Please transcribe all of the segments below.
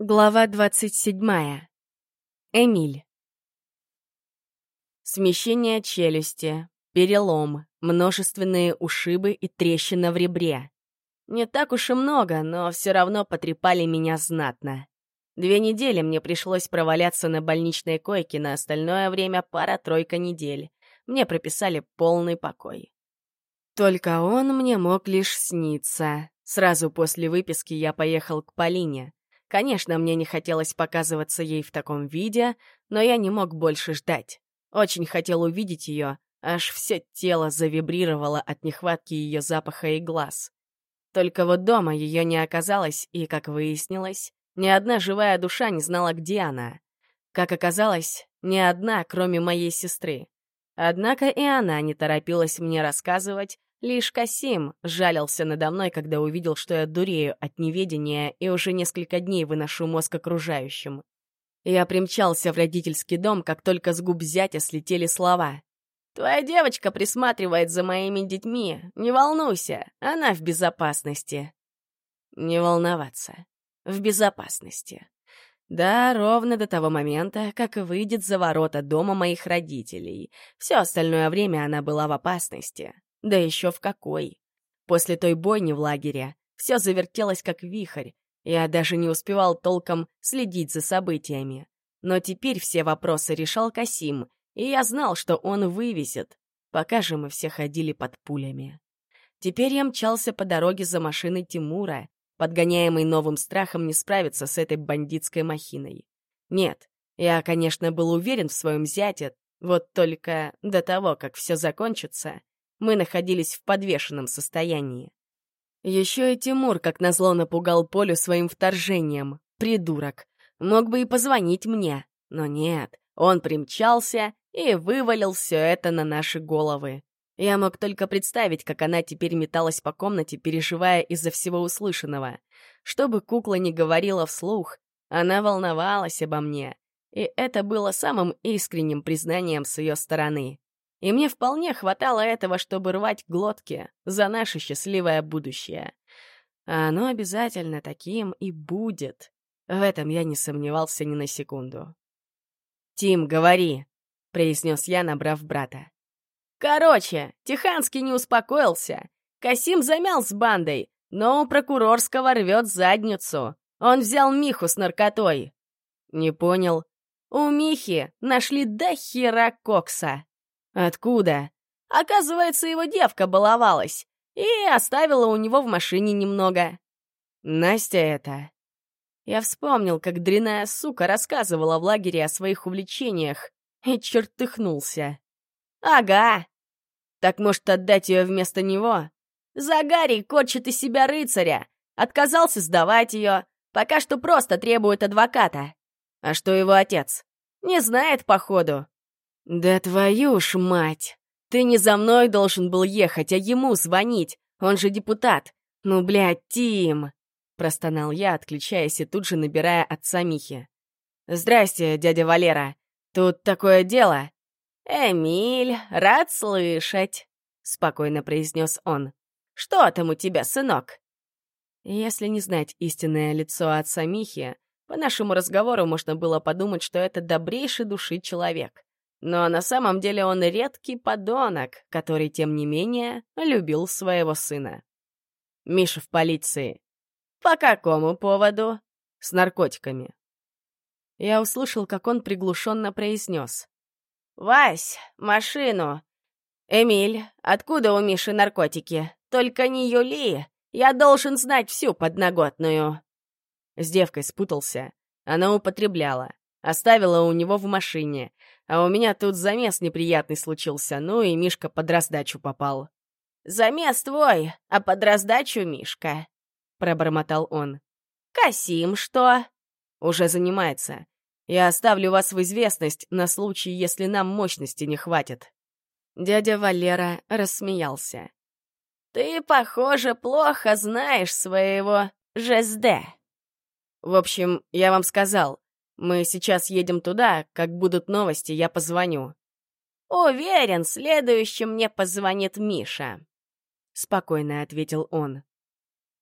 Глава двадцать седьмая. Эмиль. Смещение челюсти, перелом, множественные ушибы и трещина в ребре. Не так уж и много, но все равно потрепали меня знатно. Две недели мне пришлось проваляться на больничной койке, на остальное время пара-тройка недель. Мне прописали полный покой. Только он мне мог лишь сниться. Сразу после выписки я поехал к Полине. Конечно, мне не хотелось показываться ей в таком виде, но я не мог больше ждать. Очень хотел увидеть ее, аж все тело завибрировало от нехватки ее запаха и глаз. Только вот дома ее не оказалось, и, как выяснилось, ни одна живая душа не знала, где она. Как оказалось, ни одна, кроме моей сестры. Однако и она не торопилась мне рассказывать, Лишь Касим жалился надо мной, когда увидел, что я дурею от неведения и уже несколько дней выношу мозг окружающим. Я примчался в родительский дом, как только с губ зятя слетели слова. «Твоя девочка присматривает за моими детьми. Не волнуйся, она в безопасности». Не волноваться. В безопасности. Да, ровно до того момента, как выйдет за ворота дома моих родителей. Все остальное время она была в опасности. Да еще в какой. После той бойни в лагере все завертелось как вихрь. Я даже не успевал толком следить за событиями. Но теперь все вопросы решал Касим, и я знал, что он вывезет, пока же мы все ходили под пулями. Теперь я мчался по дороге за машиной Тимура, подгоняемый новым страхом не справиться с этой бандитской махиной. Нет, я, конечно, был уверен в своем зяте, вот только до того, как все закончится, мы находились в подвешенном состоянии. Еще и Тимур, как назло, напугал Полю своим вторжением. Придурок. Мог бы и позвонить мне. Но нет, он примчался и вывалил все это на наши головы. Я мог только представить, как она теперь металась по комнате, переживая из-за всего услышанного. Что бы кукла ни говорила вслух, она волновалась обо мне. И это было самым искренним признанием с ее стороны. И мне вполне хватало этого, чтобы рвать глотки за наше счастливое будущее. А оно обязательно таким и будет. В этом я не сомневался ни на секунду. «Тим, говори», — произнес я, набрав брата. «Короче, Тиханский не успокоился. Касим замял с бандой, но у прокурорского рвет задницу. Он взял Миху с наркотой». «Не понял». «У Михи нашли до хера кокса». «Откуда?» «Оказывается, его девка баловалась и оставила у него в машине немного». «Настя это...» Я вспомнил, как дряная сука рассказывала в лагере о своих увлечениях и чертыхнулся. «Ага. Так, может, отдать ее вместо него?» «Загарий корчит из себя рыцаря. Отказался сдавать ее. Пока что просто требует адвоката. А что его отец? Не знает, походу. «Да твою ж мать! Ты не за мной должен был ехать, а ему звонить. Он же депутат. Ну, блядь, Тим!» Простонал я, отключаясь и тут же набирая отца Михи. «Здрасте, дядя Валера. Тут такое дело». «Эмиль, рад слышать», — спокойно произнес он. «Что там у тебя, сынок?» Если не знать истинное лицо отца Михи, по нашему разговору можно было подумать, что это добрейший души человек. Но на самом деле он редкий подонок, который, тем не менее, любил своего сына. Миша в полиции. «По какому поводу?» «С наркотиками». Я услышал, как он приглушенно произнес. «Вась, машину!» «Эмиль, откуда у Миши наркотики? Только не Юли. Я должен знать всю подноготную». С девкой спутался. Она употребляла. Оставила у него в машине. А у меня тут замес неприятный случился, ну и Мишка под раздачу попал. «Замес твой, а под раздачу Мишка», — пробормотал он. «Касим что?» «Уже занимается. Я оставлю вас в известность на случай, если нам мощности не хватит». Дядя Валера рассмеялся. «Ты, похоже, плохо знаешь своего ЖСД». «В общем, я вам сказал, мы сейчас едем туда, как будут новости, я позвоню». «Уверен, следующим мне позвонит Миша», — спокойно ответил он.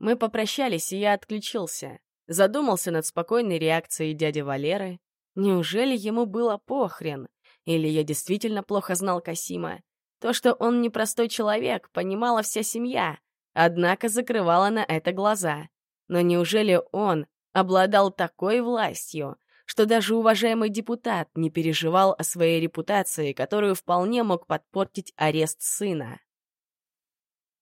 Мы попрощались, и я отключился. задумался над спокойной реакцией дяди Валеры. Неужели ему было похрен? Или я действительно плохо знал Касима? То, что он непростой человек, понимала вся семья, однако закрывала на это глаза. Но неужели он обладал такой властью, что даже уважаемый депутат не переживал о своей репутации, которую вполне мог подпортить арест сына?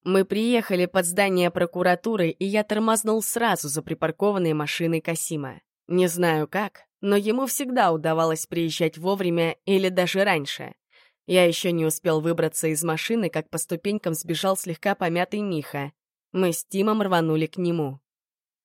Мы приехали под здание прокуратуры, и я тормознул сразу за припаркованной машиной Касима. Не знаю как, но ему всегда удавалось приезжать вовремя или даже раньше. Я еще не успел выбраться из машины, как по ступенькам сбежал слегка помятый Миха. Мы с Тимом рванули к нему.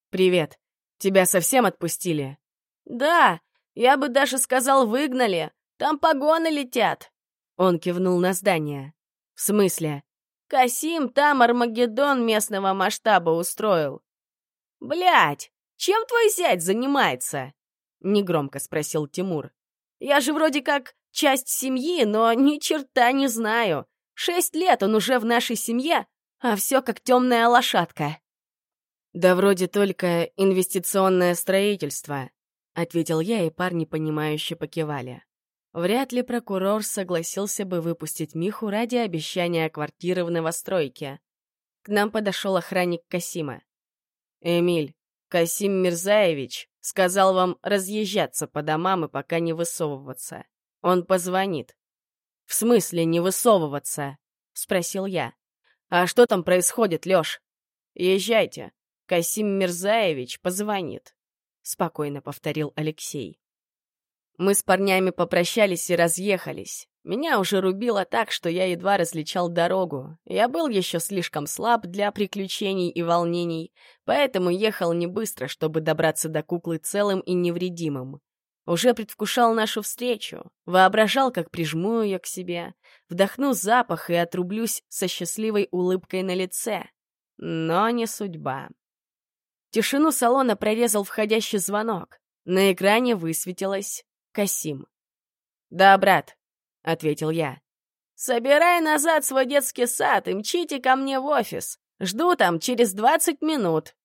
«Привет. Тебя совсем отпустили?» «Да, я бы даже сказал, выгнали. Там погоны летят». Он кивнул на здание. «В смысле?» «Касим там Армагеддон местного масштаба устроил». Блять, чем твой зять занимается?» Негромко спросил Тимур. «Я же вроде как часть семьи, но ни черта не знаю. Шесть лет он уже в нашей семье, а все как темная лошадка». «Да вроде только инвестиционное строительство», — ответил я, и парни, понимающе покивали. Вряд ли прокурор согласился бы выпустить Миху ради обещания квартиры в новостройке. К нам подошел охранник Касима. «Эмиль, Касим Мирзаевич сказал вам разъезжаться по домам и пока не высовываться. Он позвонит». «В смысле не высовываться?» — спросил я. «А что там происходит, Лёш?» «Езжайте. Касим Мирзаевич позвонит», — спокойно повторил Алексей. Мы с парнями попрощались и разъехались. Меня уже рубило так, что я едва различал дорогу. Я был еще слишком слаб для приключений и волнений, поэтому ехал не быстро, чтобы добраться до куклы целым и невредимым. Уже предвкушал нашу встречу, воображал, как прижму ее к себе, вдохну запах и отрублюсь со счастливой улыбкой на лице. Но не судьба. Тишину салона прорезал входящий звонок. На экране высветилось «Касим». «Да, брат», — ответил я. «Собирай назад свой детский сад и мчите ко мне в офис. Жду там через двадцать минут».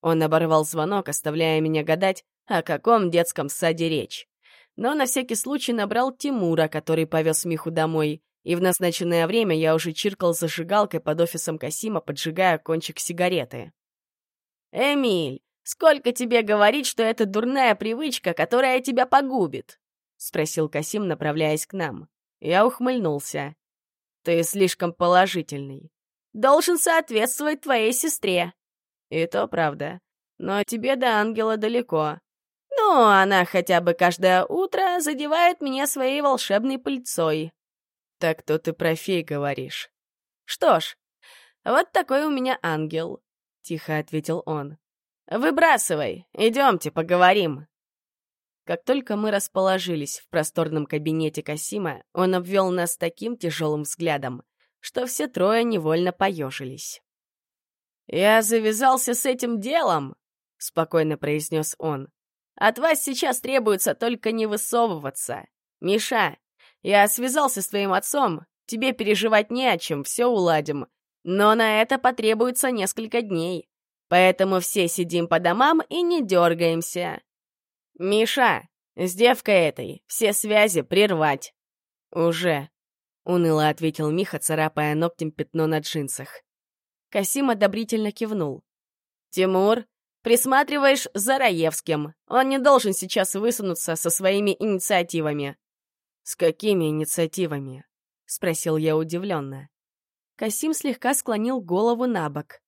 Он оборвал звонок, оставляя меня гадать, о каком детском саде речь. Но на всякий случай набрал Тимура, который повез Миху домой, и в назначенное время я уже чиркал зажигалкой под офисом Касима, поджигая кончик сигареты. «Эмиль, сколько тебе говорить, что это дурная привычка, которая тебя погубит?» — спросил Касим, направляясь к нам. Я ухмыльнулся. «Ты слишком положительный. Должен соответствовать твоей сестре». «И то правда. Но тебе до ангела далеко. Ну, она хотя бы каждое утро задевает меня своей волшебной пыльцой. Так то ты про фей говоришь. Что ж, вот такой у меня ангел, — тихо ответил он. Выбрасывай, идемте, поговорим. Как только мы расположились в просторном кабинете Касима, он обвел нас таким тяжелым взглядом, что все трое невольно поежились. «Я завязался с этим делом», — спокойно произнес он. От вас сейчас требуется только не высовываться. Миша, я связался с твоим отцом, тебе переживать не о чем, все уладим. Но на это потребуется несколько дней. Поэтому все сидим по домам и не дергаемся. Миша, с девкой этой все связи прервать. Уже, — уныло ответил Миха, царапая ногтем пятно на джинсах. Касим одобрительно кивнул. «Тимур, Присматриваешь за Раевским. Он не должен сейчас высунуться со своими инициативами». «С какими инициативами?» — спросил я удивленно. Касим слегка склонил голову на бок.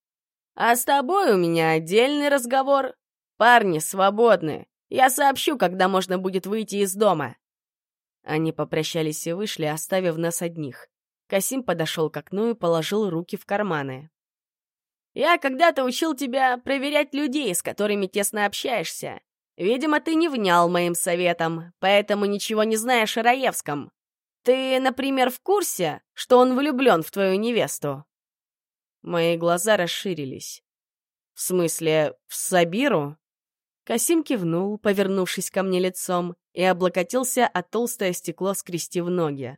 «А с тобой у меня отдельный разговор. Парни свободны. Я сообщу, когда можно будет выйти из дома». Они попрощались и вышли, оставив нас одних. Касим подошел к окну и положил руки в карманы. Я когда-то учил тебя проверять людей, с которыми тесно общаешься. Видимо, ты не внял моим советам, поэтому ничего не знаешь о Раевском. Ты, например, в курсе, что он влюблен в твою невесту?» Мои глаза расширились. «В смысле, в Сабиру?» Касим кивнул, повернувшись ко мне лицом, и облокотился о толстое стекло, скрестив ноги.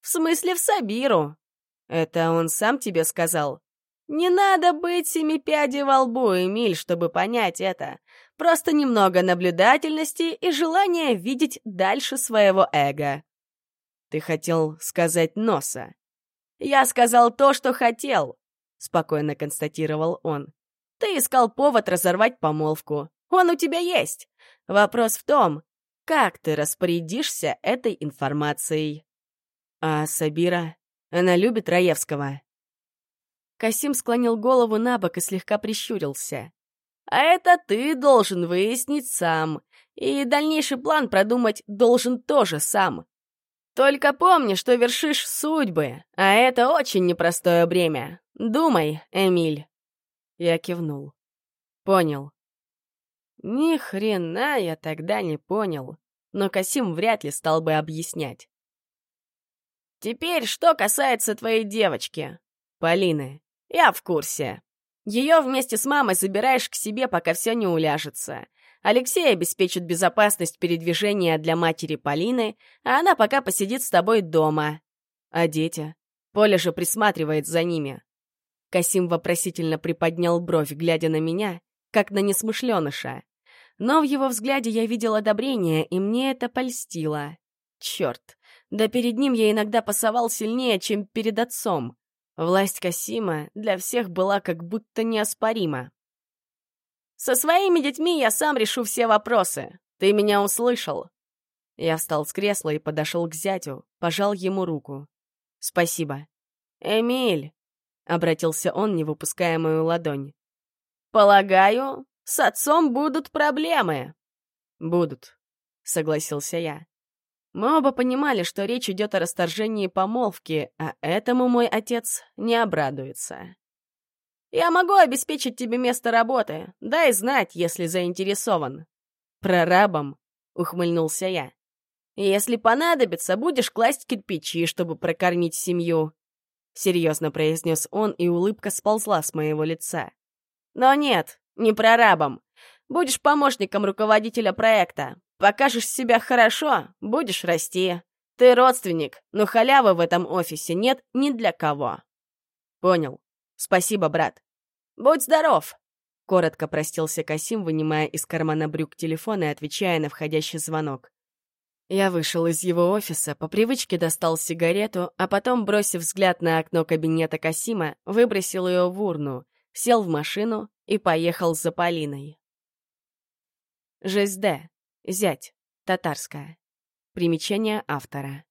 «В смысле, в Сабиру?» «Это он сам тебе сказал?» Не надо быть семипядей во лбу, Эмиль, чтобы понять это. Просто немного наблюдательности и желание видеть дальше своего эго. Ты хотел сказать носа. Я сказал то, что хотел, спокойно констатировал он. Ты искал повод разорвать помолвку. Он у тебя есть. Вопрос в том, как ты распорядишься этой информацией. А Сабира, она любит Раевского. Касим склонил голову на бок и слегка прищурился. А это ты должен выяснить сам. И дальнейший план продумать должен тоже сам. Только помни, что вершишь судьбы, а это очень непростое бремя. Думай, Эмиль. Я кивнул. Понял. Ни хрена я тогда не понял, но Касим вряд ли стал бы объяснять. Теперь, что касается твоей девочки, Полины. Я в курсе. Ее вместе с мамой забираешь к себе, пока все не уляжется. Алексей обеспечит безопасность передвижения для матери Полины, а она пока посидит с тобой дома. А дети? Поля же присматривает за ними. Касим вопросительно приподнял бровь, глядя на меня, как на несмышленыша. Но в его взгляде я видел одобрение, и мне это польстило. Черт, да перед ним я иногда пасовал сильнее, чем перед отцом. Власть Касима для всех была как будто неоспорима. «Со своими детьми я сам решу все вопросы. Ты меня услышал?» Я встал с кресла и подошел к зятю, пожал ему руку. «Спасибо». «Эмиль», — обратился он, не выпуская мою ладонь. «Полагаю, с отцом будут проблемы». «Будут», — согласился я. Мы оба понимали, что речь идет о расторжении помолвки, а этому мой отец не обрадуется. «Я могу обеспечить тебе место работы. Дай знать, если заинтересован». «Прорабом», — ухмыльнулся я. «Если понадобится, будешь класть кирпичи, чтобы прокормить семью», — серьезно произнес он, и улыбка сползла с моего лица. «Но нет, не прорабом. Будешь помощником руководителя проекта. Покажешь себя хорошо, будешь расти. Ты родственник, но халявы в этом офисе нет ни для кого. Понял. Спасибо, брат. Будь здоров. Коротко простился Касим, вынимая из кармана брюк телефон и отвечая на входящий звонок. Я вышел из его офиса, по привычке достал сигарету, а потом, бросив взгляд на окно кабинета Касима, выбросил ее в урну, сел в машину и поехал за Полиной. ЖСД. Зять. Татарская. Примечание автора.